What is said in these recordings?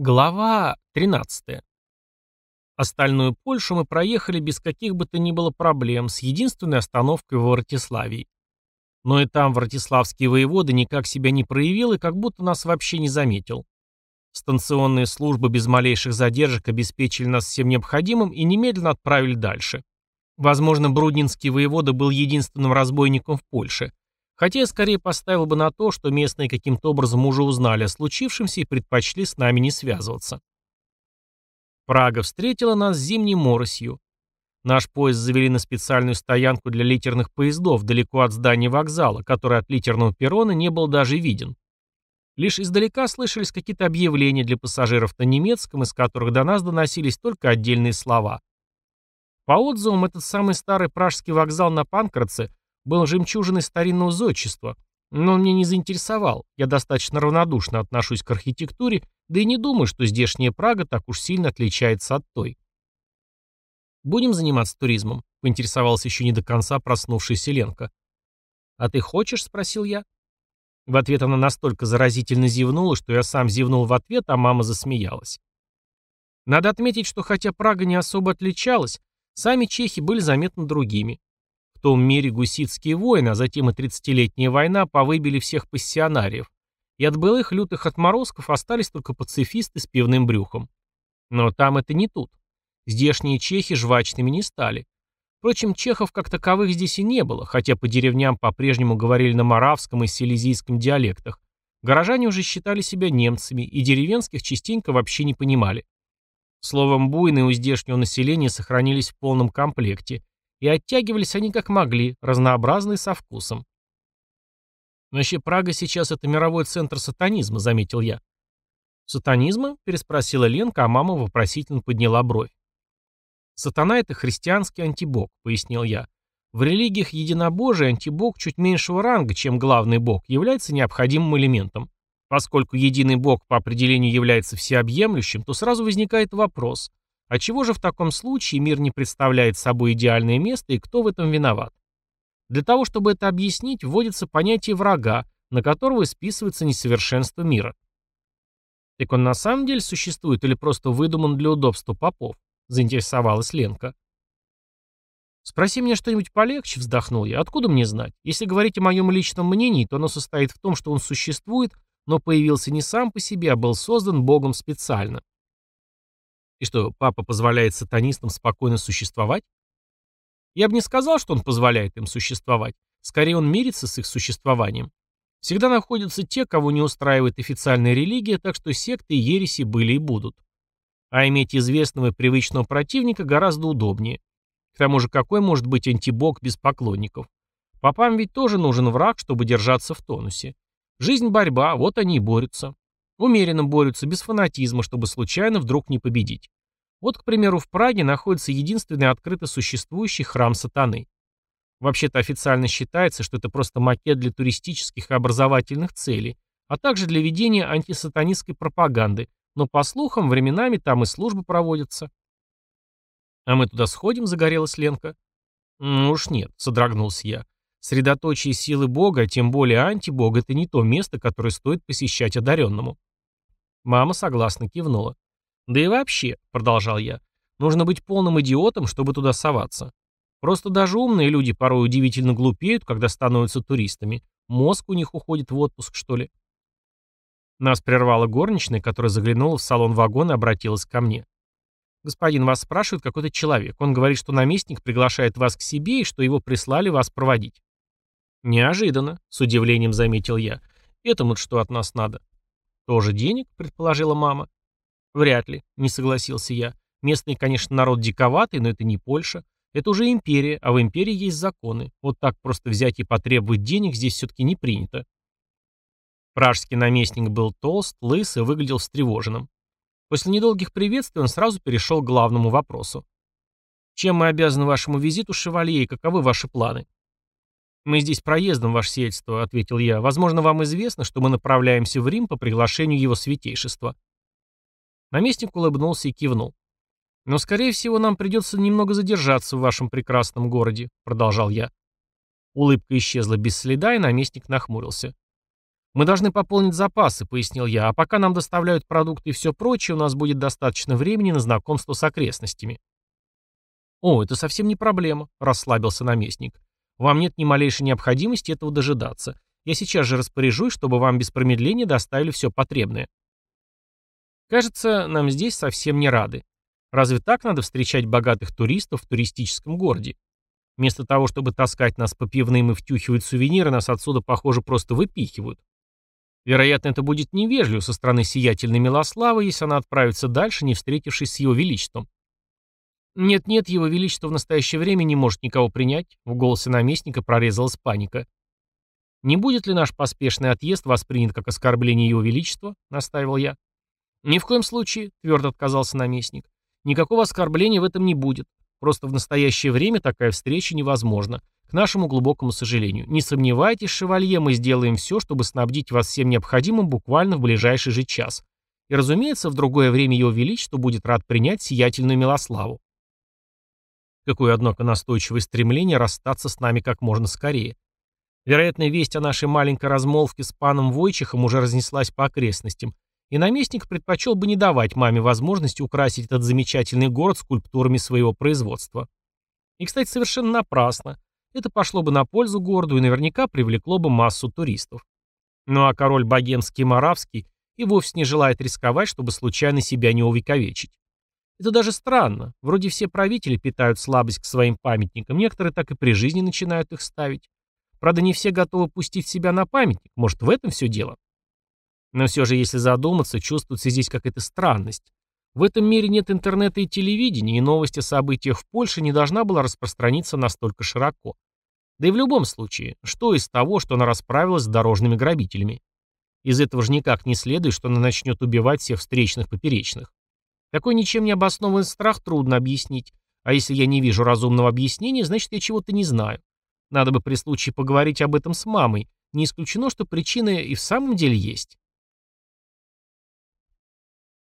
Глава 13. Остальную Польшу мы проехали без каких бы то ни было проблем, с единственной остановкой в Вратиславии. Но и там Вратиславский воевода никак себя не проявил и как будто нас вообще не заметил. Станционные службы без малейших задержек обеспечили нас всем необходимым и немедленно отправили дальше. Возможно, Бруднинский воевода был единственным разбойником в Польше, Хотя я скорее поставил бы на то, что местные каким-то образом уже узнали о случившемся и предпочли с нами не связываться. Прага встретила нас зимней моросью. Наш поезд завели на специальную стоянку для литерных поездов далеко от здания вокзала, который от литерного перрона не был даже виден. Лишь издалека слышались какие-то объявления для пассажиров на немецком, из которых до нас доносились только отдельные слова. По отзывам, этот самый старый пражский вокзал на Панкратце был жемчужиной старинного зодчества, но он меня не заинтересовал. Я достаточно равнодушно отношусь к архитектуре, да и не думаю, что здешняя Прага так уж сильно отличается от той. «Будем заниматься туризмом?» — поинтересовался еще не до конца проснувшийся Ленка. «А ты хочешь?» — спросил я. В ответ она настолько заразительно зевнула, что я сам зевнул в ответ, а мама засмеялась. Надо отметить, что хотя Прага не особо отличалась, сами чехи были заметно другими. В том мире гуситские войны, а затем и тридцатилетняя война повыбили всех пассионариев. И от былых лютых отморозков остались только пацифисты с пивным брюхом. Но там это не тут. Здешние чехи жвачными не стали. Впрочем, чехов как таковых здесь и не было, хотя по деревням по-прежнему говорили на маравском и силезийском диалектах. Горожане уже считали себя немцами, и деревенских частенько вообще не понимали. Словом, буйные у здешнего населения сохранились в полном комплекте, и оттягивались они как могли, разнообразные со вкусом. «Вообще Прага сейчас это мировой центр сатанизма», — заметил я. «Сатанизма?» — переспросила Ленка, а мама вопросительно подняла бровь. «Сатана — это христианский антибог», — пояснил я. В религиях единобожие антибог чуть меньшего ранга, чем главный бог, является необходимым элементом. Поскольку единый бог по определению является всеобъемлющим, то сразу возникает вопрос, а чего же в таком случае мир не представляет собой идеальное место и кто в этом виноват? Для того, чтобы это объяснить, вводится понятие врага, на которого списывается несовершенство мира. Так он на самом деле существует или просто выдуман для удобства попов? Заинтересовалась Ленка. «Спроси меня что-нибудь полегче», — вздохнул я. «Откуда мне знать? Если говорить о моем личном мнении, то оно состоит в том, что он существует, но появился не сам по себе, а был создан Богом специально. И что, папа позволяет сатанистам спокойно существовать? Я бы не сказал, что он позволяет им существовать. Скорее, он мирится с их существованием. Всегда находятся те, кого не устраивает официальная религия, так что секты и ереси были и будут. А иметь известного и привычного противника гораздо удобнее. К тому же, какой может быть антибог без поклонников? Попам ведь тоже нужен враг, чтобы держаться в тонусе. Жизнь – борьба, вот они и борются. Умеренно борются, без фанатизма, чтобы случайно вдруг не победить. Вот, к примеру, в Праге находится единственный открыто существующий храм сатаны. Вообще-то официально считается, что это просто макет для туристических и образовательных целей, а также для ведения антисатанистской пропаганды, но, по слухам, временами там и службы проводятся. «А мы туда сходим?» – загорелась Ленка. «Ну уж нет», – содрогнулся я. «Средоточие силы Бога, а тем более антибога – это не то место, которое стоит посещать одаренному». Мама согласно кивнула. «Да и вообще», — продолжал я, — «нужно быть полным идиотом, чтобы туда соваться. Просто даже умные люди порой удивительно глупеют, когда становятся туристами. Мозг у них уходит в отпуск, что ли?» Нас прервала горничная, которая заглянула в салон вагона и обратилась ко мне. «Господин, вас спрашивает какой-то человек. Он говорит, что наместник приглашает вас к себе и что его прислали вас проводить». «Неожиданно», — с удивлением заметил я. «Этому что от нас надо?» «Тоже денег?» — предположила мама. «Вряд ли», — не согласился я. «Местный, конечно, народ диковатый, но это не Польша. Это уже империя, а в империи есть законы. Вот так просто взять и потребовать денег здесь все-таки не принято». Пражский наместник был толст, лыс и выглядел встревоженным. После недолгих приветствий он сразу перешел к главному вопросу. «Чем мы обязаны вашему визиту, шевалье, и каковы ваши планы?» «Мы здесь проездом, ваше сельство», — ответил я. «Возможно, вам известно, что мы направляемся в Рим по приглашению его святейшества». Наместник улыбнулся и кивнул. «Но, скорее всего, нам придется немного задержаться в вашем прекрасном городе», — продолжал я. Улыбка исчезла без следа, и наместник нахмурился. «Мы должны пополнить запасы», — пояснил я, «а пока нам доставляют продукты и все прочее, у нас будет достаточно времени на знакомство с окрестностями». «О, это совсем не проблема», — расслабился наместник. «Вам нет ни малейшей необходимости этого дожидаться. Я сейчас же распоряжусь, чтобы вам без промедления доставили все потребное». Кажется, нам здесь совсем не рады. Разве так надо встречать богатых туристов в туристическом городе? Вместо того, чтобы таскать нас по пивным и втюхивать сувениры, нас отсюда, похоже, просто выпихивают. Вероятно, это будет невежливо со стороны сиятельной Милославы, если она отправится дальше, не встретившись с его величеством. «Нет-нет, его величество в настоящее время не может никого принять», — в голосе наместника прорезалась паника. «Не будет ли наш поспешный отъезд воспринят как оскорбление его величества?» — настаивал я. «Ни в коем случае», — твердо отказался наместник. «Никакого оскорбления в этом не будет. Просто в настоящее время такая встреча невозможна. К нашему глубокому сожалению. Не сомневайтесь, шевалье, мы сделаем все, чтобы снабдить вас всем необходимым буквально в ближайший же час. И, разумеется, в другое время его величество будет рад принять сиятельную Милославу. Какое, однако, настойчивое стремление расстаться с нами как можно скорее. Вероятно, весть о нашей маленькой размолвке с паном Войчихом уже разнеслась по окрестностям, и наместник предпочел бы не давать маме возможности украсить этот замечательный город скульптурами своего производства. И, кстати, совершенно напрасно. Это пошло бы на пользу городу и наверняка привлекло бы массу туристов. Ну а король богемский и моравский и вовсе не желает рисковать, чтобы случайно себя не увековечить. Это даже странно. Вроде все правители питают слабость к своим памятникам, некоторые так и при жизни начинают их ставить. Правда, не все готовы пустить себя на памятник. Может, в этом все дело? Но все же, если задуматься, чувствуется здесь какая-то странность. В этом мире нет интернета и телевидения, и новость о событиях в Польше не должна была распространиться настолько широко. Да и в любом случае, что из того, что она расправилась с дорожными грабителями? Из этого же никак не следует, что она начнет убивать всех встречных поперечных. Такой ничем не обоснованный страх трудно объяснить, а если я не вижу разумного объяснения, значит я чего-то не знаю. Надо бы при случае поговорить об этом с мамой. Не исключено, что причина и в самом деле есть.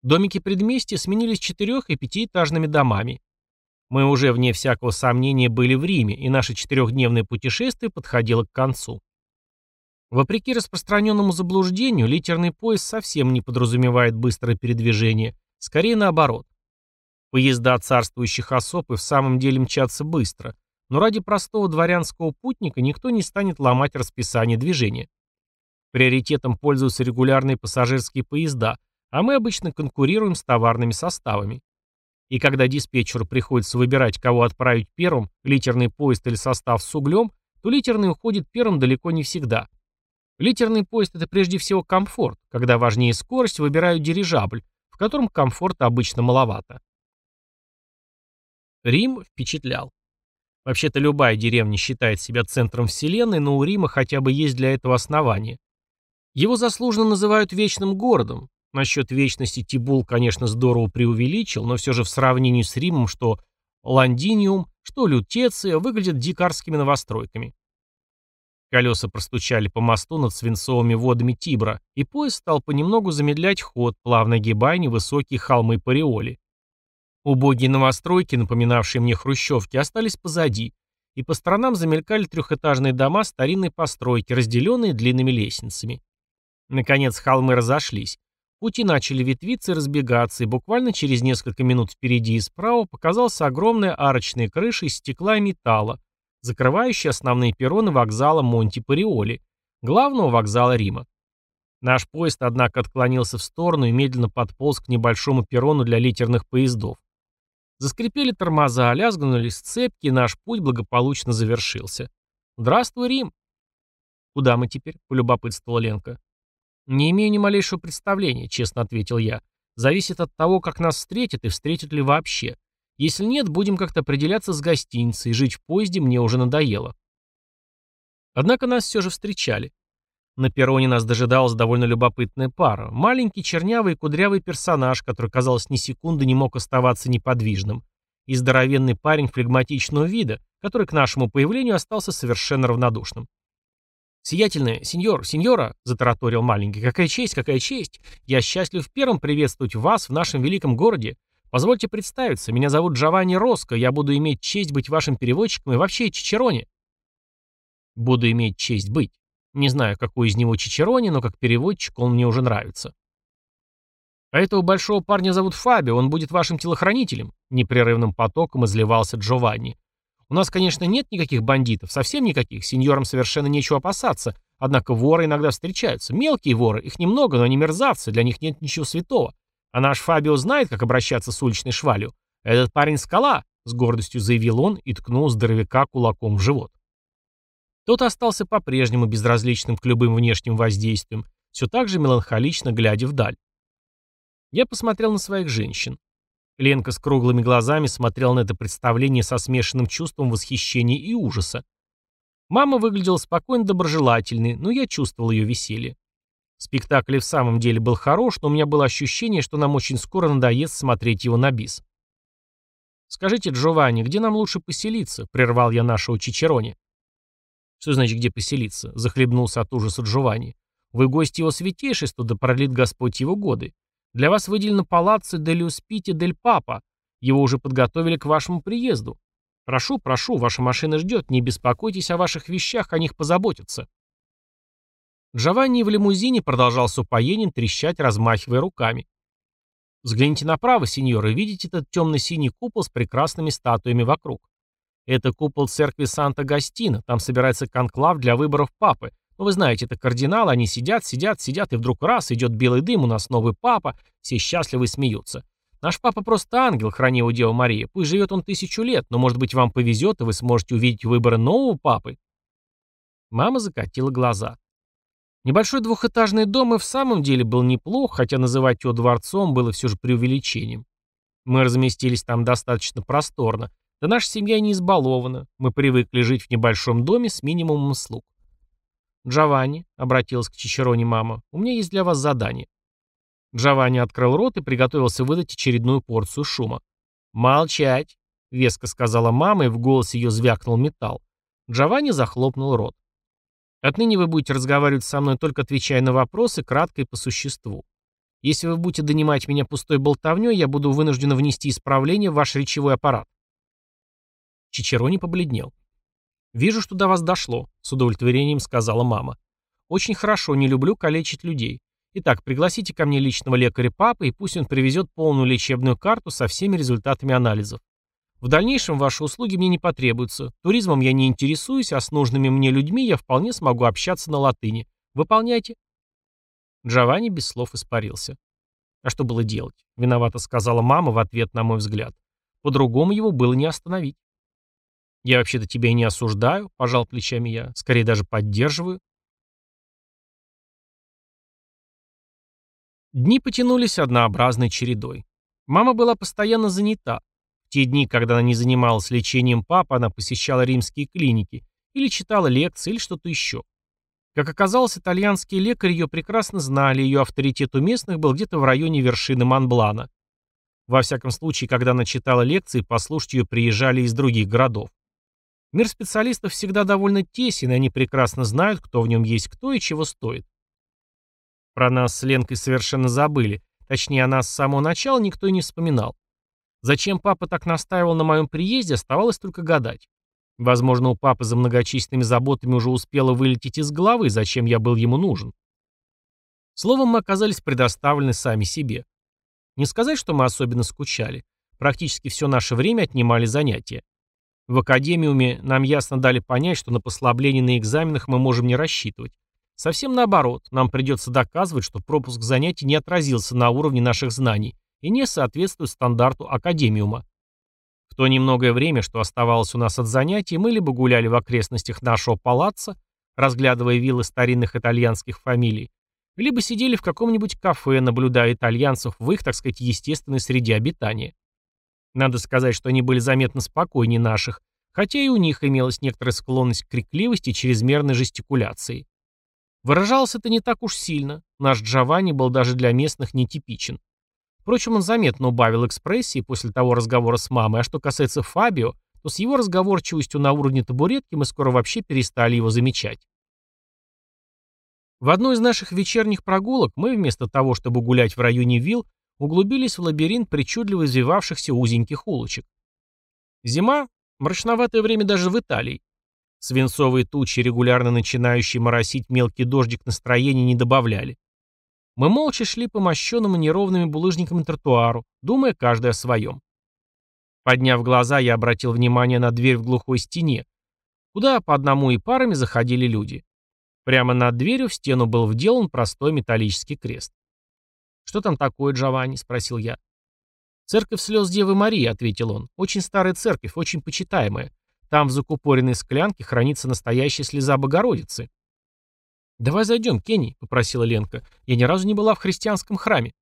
Домики предместья сменились четырех- и пятиэтажными домами. Мы уже, вне всякого сомнения, были в Риме, и наше четырехдневное путешествие подходило к концу. Вопреки распространенному заблуждению, литерный поезд совсем не подразумевает быстрое передвижение, скорее наоборот. Поезда царствующих особ и в самом деле мчатся быстро, но ради простого дворянского путника никто не станет ломать расписание движения. Приоритетом пользуются регулярные пассажирские поезда – а мы обычно конкурируем с товарными составами. И когда диспетчеру приходится выбирать, кого отправить первым, литерный поезд или состав с углем, то литерный уходит первым далеко не всегда. Литерный поезд – это прежде всего комфорт, когда важнее скорость, выбирают дирижабль, в котором комфорта обычно маловато. Рим впечатлял. Вообще-то любая деревня считает себя центром вселенной, но у Рима хотя бы есть для этого основания. Его заслуженно называют вечным городом, Насчет вечности Тибул, конечно, здорово преувеличил, но все же в сравнении с Римом, что Ландиниум, что Лютеция выглядят дикарскими новостройками. Колеса простучали по мосту над свинцовыми водами Тибра, и поезд стал понемногу замедлять ход, плавно гибая невысокие холмы Париоли. Убогие новостройки, напоминавшие мне хрущевки, остались позади, и по сторонам замелькали трехэтажные дома старинной постройки, разделенные длинными лестницами. Наконец холмы разошлись, Пути начали ветвиться и разбегаться, и буквально через несколько минут впереди и справа показалась огромная арочная крыша из стекла и металла, закрывающая основные перроны вокзала Монти-Париоли, главного вокзала Рима. Наш поезд, однако, отклонился в сторону и медленно подполз к небольшому перрону для литерных поездов. Заскрипели тормоза, лязгнули сцепки, и наш путь благополучно завершился. «Здравствуй, Рим!» «Куда мы теперь?» — полюбопытствовала Ленка. «Не имею ни малейшего представления», — честно ответил я. «Зависит от того, как нас встретят и встретят ли вообще. Если нет, будем как-то определяться с гостиницей, жить в поезде мне уже надоело». Однако нас все же встречали. На перроне нас дожидалась довольно любопытная пара. Маленький чернявый кудрявый персонаж, который, казалось, ни секунды не мог оставаться неподвижным. И здоровенный парень флегматичного вида, который к нашему появлению остался совершенно равнодушным. «Сиятельная, сеньор, сеньора», — затараторил маленький, — «какая честь, какая честь! Я счастлив первым приветствовать вас в нашем великом городе. Позвольте представиться, меня зовут Джованни Роско, я буду иметь честь быть вашим переводчиком и вообще Чичероне». «Буду иметь честь быть». Не знаю, какой из него Чичерони, но как переводчик он мне уже нравится. А этого большого парня зовут Фабио, он будет вашим телохранителем, непрерывным потоком изливался Джованни. У нас, конечно, нет никаких бандитов, совсем никаких, сеньорам совершенно нечего опасаться, однако воры иногда встречаются. Мелкие воры, их немного, но они мерзавцы, для них нет ничего святого. А наш Фабио знает, как обращаться с уличной швалью. Этот парень скала, с гордостью заявил он и ткнул здоровяка кулаком в живот. Тот остался по-прежнему безразличным к любым внешним воздействиям, все так же меланхолично глядя вдаль. Я посмотрел на своих женщин. Ленка с круглыми глазами смотрела на это представление со смешанным чувством восхищения и ужаса. Мама выглядела спокойно доброжелательной, но я чувствовал ее веселье. Спектакль в самом деле был хорош, но у меня было ощущение, что нам очень скоро надоест смотреть его на бис. «Скажите, Джованни, где нам лучше поселиться?» — прервал я нашего Чичерони. «Что значит, где поселиться?» — захлебнулся от ужаса Джованни. «Вы гости его святейшества, да пролит Господь его годы. Для вас выделено палаццо дель Успити дель Папа. Его уже подготовили к вашему приезду. Прошу, прошу, ваша машина ждет, не беспокойтесь о ваших вещах, о них позаботятся». Джованни в лимузине продолжал с упоением трещать, размахивая руками. «Взгляните направо, сеньоры, видите этот темно-синий купол с прекрасными статуями вокруг? Это купол церкви Санта-Гастина, там собирается конклав для выборов папы, ну, вы знаете, это кардиналы, они сидят, сидят, сидят, и вдруг раз, идет белый дым, у нас новый папа, все счастливы смеются. Наш папа просто ангел, храни его Дева Мария. Пусть живет он тысячу лет, но, может быть, вам повезет, и вы сможете увидеть выборы нового папы. Мама закатила глаза. Небольшой двухэтажный дом и в самом деле был неплох, хотя называть его дворцом было все же преувеличением. Мы разместились там достаточно просторно. Да наша семья не избалована. Мы привыкли жить в небольшом доме с минимумом слуг. «Джованни», — обратилась к Чичероне мама, — «у меня есть для вас задание». Джованни открыл рот и приготовился выдать очередную порцию шума. «Молчать», — веско сказала мама, и в голосе ее звякнул металл. Джованни захлопнул рот. «Отныне вы будете разговаривать со мной, только отвечая на вопросы, кратко и по существу. Если вы будете донимать меня пустой болтовней, я буду вынуждена внести исправление в ваш речевой аппарат». Чичерони побледнел. «Вижу, что до вас дошло», — с удовлетворением сказала мама. «Очень хорошо, не люблю калечить людей. Итак, пригласите ко мне личного лекаря папы, и пусть он привезет полную лечебную карту со всеми результатами анализов. В дальнейшем ваши услуги мне не потребуются. Туризмом я не интересуюсь, а с нужными мне людьми я вполне смогу общаться на латыни. Выполняйте». Джованни без слов испарился. А что было делать? Виновато сказала мама в ответ на мой взгляд. По-другому его было не остановить. «Я вообще-то тебя и не осуждаю», — пожал плечами я, — «скорее даже поддерживаю». Дни потянулись однообразной чередой. Мама была постоянно занята. Те дни, когда она не занималась лечением папы, она посещала римские клиники или читала лекции или что-то еще. Как оказалось, итальянские лекари ее прекрасно знали, ее авторитет у местных был где-то в районе вершины Монблана. Во всяком случае, когда она читала лекции, послушать ее приезжали из других городов. Мир специалистов всегда довольно тесен, и они прекрасно знают, кто в нем есть кто и чего стоит. Про нас с Ленкой совершенно забыли. Точнее, о нас с самого начала никто и не вспоминал. Зачем папа так настаивал на моем приезде, оставалось только гадать. Возможно, у папы за многочисленными заботами уже успело вылететь из головы, зачем я был ему нужен. Словом, мы оказались предоставлены сами себе. Не сказать, что мы особенно скучали. Практически все наше время отнимали занятия. В академиуме нам ясно дали понять, что на послабление на экзаменах мы можем не рассчитывать. Совсем наоборот, нам придется доказывать, что пропуск занятий не отразился на уровне наших знаний и не соответствует стандарту академиума. В то немногое время, что оставалось у нас от занятий, мы либо гуляли в окрестностях нашего палаца, разглядывая виллы старинных итальянских фамилий, либо сидели в каком-нибудь кафе, наблюдая итальянцев в их, так сказать, естественной среде обитания. Надо сказать, что они были заметно спокойнее наших, хотя и у них имелась некоторая склонность к крикливости и чрезмерной жестикуляции. Выражалось это не так уж сильно, наш Джованни был даже для местных нетипичен. Впрочем, он заметно убавил экспрессии после того разговора с мамой, а что касается Фабио, то с его разговорчивостью на уровне табуретки мы скоро вообще перестали его замечать. В одной из наших вечерних прогулок мы, вместо того, чтобы гулять в районе вилл, углубились в лабиринт причудливо извивавшихся узеньких улочек. Зима — мрачноватое время даже в Италии. Свинцовые тучи, регулярно начинающие моросить мелкий дождик настроения, не добавляли. Мы молча шли по мощенному неровными булыжниками тротуару, думая каждый о своем. Подняв глаза, я обратил внимание на дверь в глухой стене, куда по одному и парами заходили люди. Прямо над дверью в стену был вделан простой металлический крест. «Что там такое, Джованни?» — спросил я. «Церковь слез Девы Марии», — ответил он. «Очень старая церковь, очень почитаемая. Там в закупоренной склянке хранится настоящая слеза Богородицы». «Давай зайдем, Кенни», — попросила Ленка. «Я ни разу не была в христианском храме».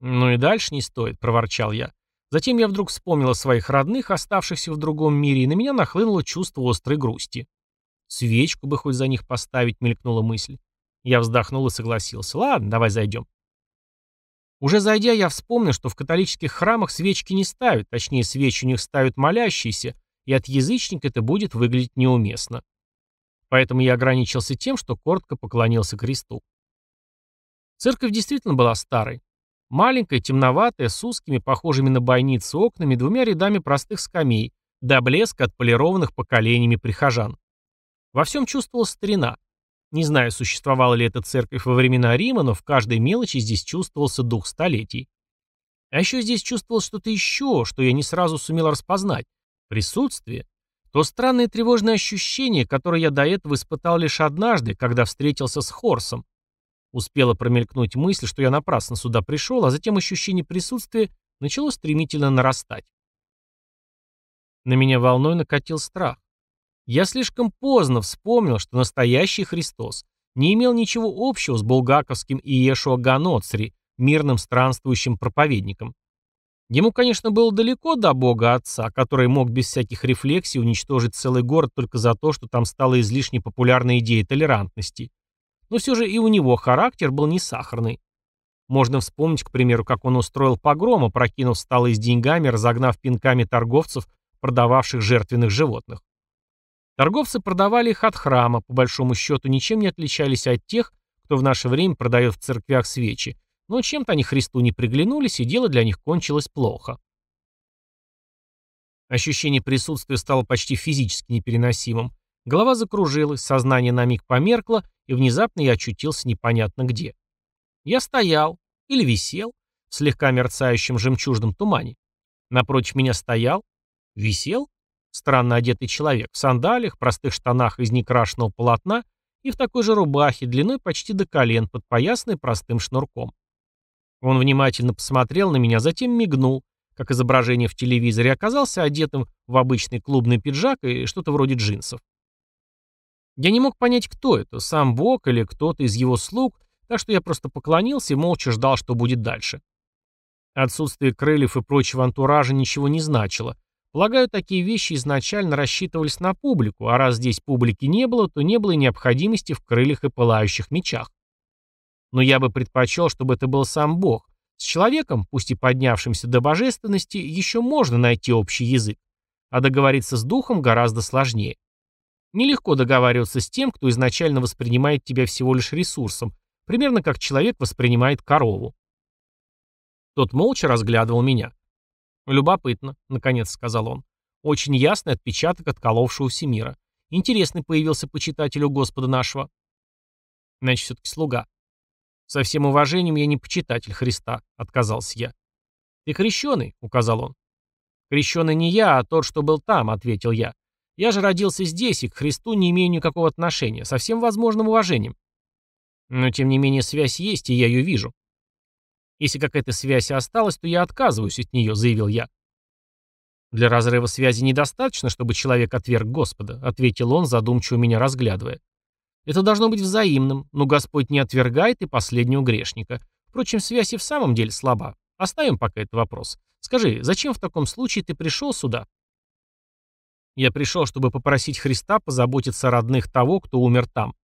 «Ну и дальше не стоит», — проворчал я. Затем я вдруг вспомнил о своих родных, оставшихся в другом мире, и на меня нахлынуло чувство острой грусти. «Свечку бы хоть за них поставить», — мелькнула мысль. Я вздохнул и согласился. «Ладно, давай зайдем». Уже зайдя, я вспомнил, что в католических храмах свечки не ставят, точнее, свечи у них ставят молящиеся, и от язычника это будет выглядеть неуместно. Поэтому я ограничился тем, что коротко поклонился кресту. Церковь действительно была старой. Маленькая, темноватая, с узкими, похожими на бойницы окнами, двумя рядами простых скамей, до блеска отполированных поколениями прихожан. Во всем чувствовалась старина. Не знаю, существовала ли эта церковь во времена Рима, но в каждой мелочи здесь чувствовался дух столетий. А еще здесь чувствовалось что-то еще, что я не сразу сумел распознать. Присутствие. То странное тревожное ощущение, которое я до этого испытал лишь однажды, когда встретился с Хорсом. Успела промелькнуть мысль, что я напрасно сюда пришел, а затем ощущение присутствия начало стремительно нарастать. На меня волной накатил страх. Я слишком поздно вспомнил, что настоящий Христос не имел ничего общего с булгаковским Иешуа Ганоцри, мирным странствующим проповедником. Ему, конечно, было далеко до Бога Отца, который мог без всяких рефлексий уничтожить целый город только за то, что там стала излишне популярна идея толерантности. Но все же и у него характер был не сахарный. Можно вспомнить, к примеру, как он устроил погром, опрокинув столы с деньгами, разогнав пинками торговцев, продававших жертвенных животных. Торговцы продавали их от храма, по большому счету ничем не отличались от тех, кто в наше время продает в церквях свечи, но чем-то они Христу не приглянулись, и дело для них кончилось плохо. Ощущение присутствия стало почти физически непереносимым. Голова закружилась, сознание на миг померкло, и внезапно я очутился непонятно где. Я стоял, или висел, в слегка мерцающем жемчужном тумане. Напротив меня стоял, висел, странно одетый человек, в сандалиях, простых штанах из некрашенного полотна и в такой же рубахе, длиной почти до колен, подпоясанной простым шнурком. Он внимательно посмотрел на меня, затем мигнул, как изображение в телевизоре, оказался одетым в обычный клубный пиджак и что-то вроде джинсов. Я не мог понять, кто это, сам Бог или кто-то из его слуг, так что я просто поклонился и молча ждал, что будет дальше. Отсутствие крыльев и прочего антуража ничего не значило. Полагаю, такие вещи изначально рассчитывались на публику, а раз здесь публики не было, то не было и необходимости в крыльях и пылающих мечах. Но я бы предпочел, чтобы это был сам Бог. С человеком, пусть и поднявшимся до божественности, еще можно найти общий язык, а договориться с духом гораздо сложнее. Нелегко договариваться с тем, кто изначально воспринимает тебя всего лишь ресурсом, примерно как человек воспринимает корову. Тот молча разглядывал меня. «Любопытно», — наконец сказал он. «Очень ясный отпечаток отколовшегося мира. Интересный появился почитателю Господа нашего». «Значит, все-таки слуга». «Со всем уважением я не почитатель Христа», — отказался я. «Ты крещеный», — указал он. «Крещеный не я, а тот, что был там», — ответил я. Я же родился здесь и к Христу не имею никакого отношения, со всем возможным уважением. Но тем не менее связь есть, и я ее вижу. Если какая-то связь осталась, то я отказываюсь от нее, заявил я. Для разрыва связи недостаточно, чтобы человек отверг Господа, ответил он, задумчиво меня разглядывая. Это должно быть взаимным, но Господь не отвергает и последнего грешника. Впрочем, связь и в самом деле слаба. Оставим пока этот вопрос. Скажи, зачем в таком случае ты пришел сюда? Я пришел, чтобы попросить Христа позаботиться о родных того, кто умер там.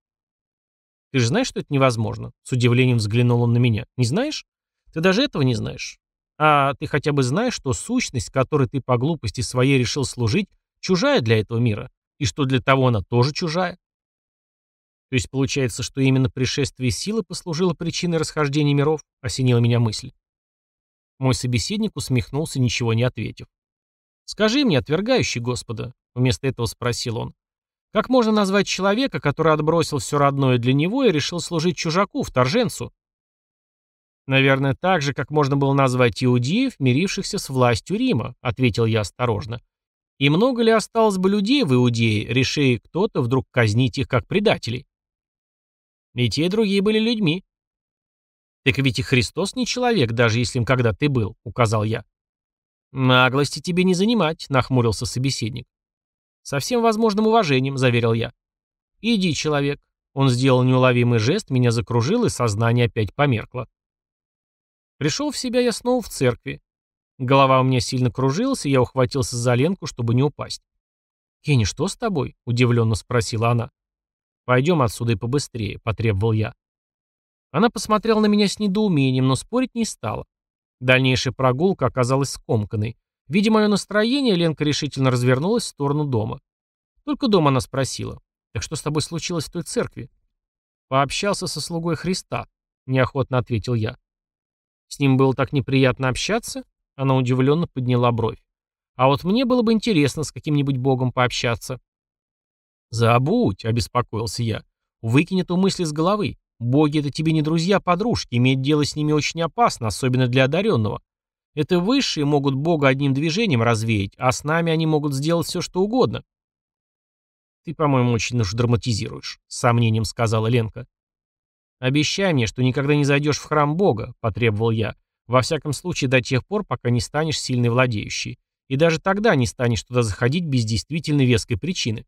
Ты же знаешь, что это невозможно? С удивлением взглянул он на меня. Не знаешь? Ты даже этого не знаешь. А ты хотя бы знаешь, что сущность, которой ты по глупости своей решил служить, чужая для этого мира, и что для того она тоже чужая? То есть получается, что именно пришествие силы послужило причиной расхождения миров, осенила меня мысль. Мой собеседник усмехнулся, ничего не ответив. «Скажи мне, отвергающий Господа», — вместо этого спросил он, Как можно назвать человека, который отбросил все родное для него и решил служить чужаку, вторженцу? Наверное, так же, как можно было назвать иудеев, мирившихся с властью Рима, ответил я осторожно. И много ли осталось бы людей в Иудее, реши кто-то вдруг казнить их как предателей? И те, и другие были людьми. Так ведь и Христос не человек, даже если им когда ты был, указал я. Наглости тебе не занимать, нахмурился собеседник. Со всем возможным уважением, заверил я. Иди, человек. Он сделал неуловимый жест, меня закружило, и сознание опять померкло. Пришел в себя я снова в церкви. Голова у меня сильно кружилась, и я ухватился за ленку, чтобы не упасть. «Кенни, что с тобой?» — удивленно спросила она. «Пойдем отсюда и побыстрее», — потребовал я. Она посмотрела на меня с недоумением, но спорить не стала. Дальнейшая прогулка оказалась скомканной. Видя мое настроение, Ленка решительно развернулась в сторону дома. Только дома она спросила. «Так что с тобой случилось в той церкви?» «Пообщался со слугой Христа», — неохотно ответил я. «С ним было так неприятно общаться?» Она удивленно подняла бровь. «А вот мне было бы интересно с каким-нибудь богом пообщаться». «Забудь», — обеспокоился я. «Выкинь эту мысль из головы. Боги — это тебе не друзья-подружки, иметь дело с ними очень опасно, особенно для одаренного. Это высшие могут Бога одним движением развеять, а с нами они могут сделать все, что угодно. «Ты, по-моему, очень уж драматизируешь», — с сомнением сказала Ленка. «Обещай мне, что никогда не зайдешь в храм Бога», — потребовал я. «Во всяком случае, до тех пор, пока не станешь сильной владеющей. И даже тогда не станешь туда заходить без действительно веской причины».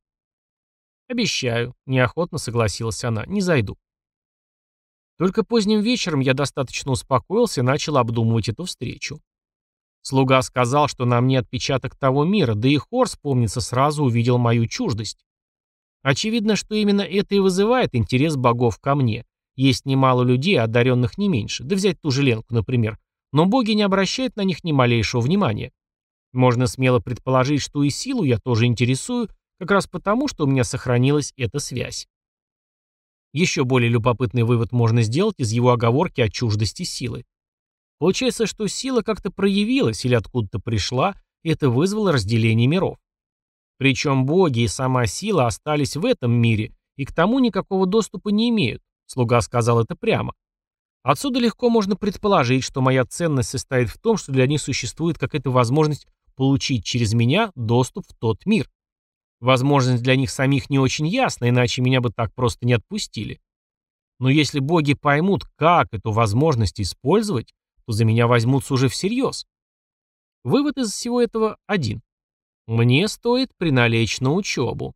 «Обещаю», — неохотно согласилась она, — «не зайду». Только поздним вечером я достаточно успокоился и начал обдумывать эту встречу. Слуга сказал, что на мне отпечаток того мира, да и Хорс, помнится, сразу увидел мою чуждость. Очевидно, что именно это и вызывает интерес богов ко мне. Есть немало людей, одаренных не меньше, да взять ту же Ленку, например, но боги не обращают на них ни малейшего внимания. Можно смело предположить, что и силу я тоже интересую, как раз потому, что у меня сохранилась эта связь. Еще более любопытный вывод можно сделать из его оговорки о чуждости силы. Получается, что сила как-то проявилась или откуда-то пришла, и это вызвало разделение миров. Причем боги и сама сила остались в этом мире, и к тому никакого доступа не имеют. Слуга сказал это прямо. Отсюда легко можно предположить, что моя ценность состоит в том, что для них существует какая-то возможность получить через меня доступ в тот мир. Возможность для них самих не очень ясна, иначе меня бы так просто не отпустили. Но если боги поймут, как эту возможность использовать, то за меня возьмутся уже всерьез. Вывод из всего этого один. Мне стоит приналечь на учебу.